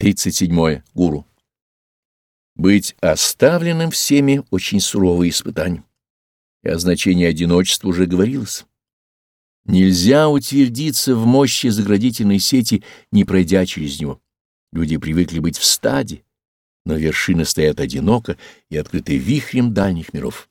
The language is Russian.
37. Гуру. Быть оставленным всеми — очень суровое испытание. И о значении одиночества уже говорилось. Нельзя утвердиться в мощи заградительной сети, не пройдя через него. Люди привыкли быть в стаде, но вершины стоят одиноко и открыты вихрем дальних миров.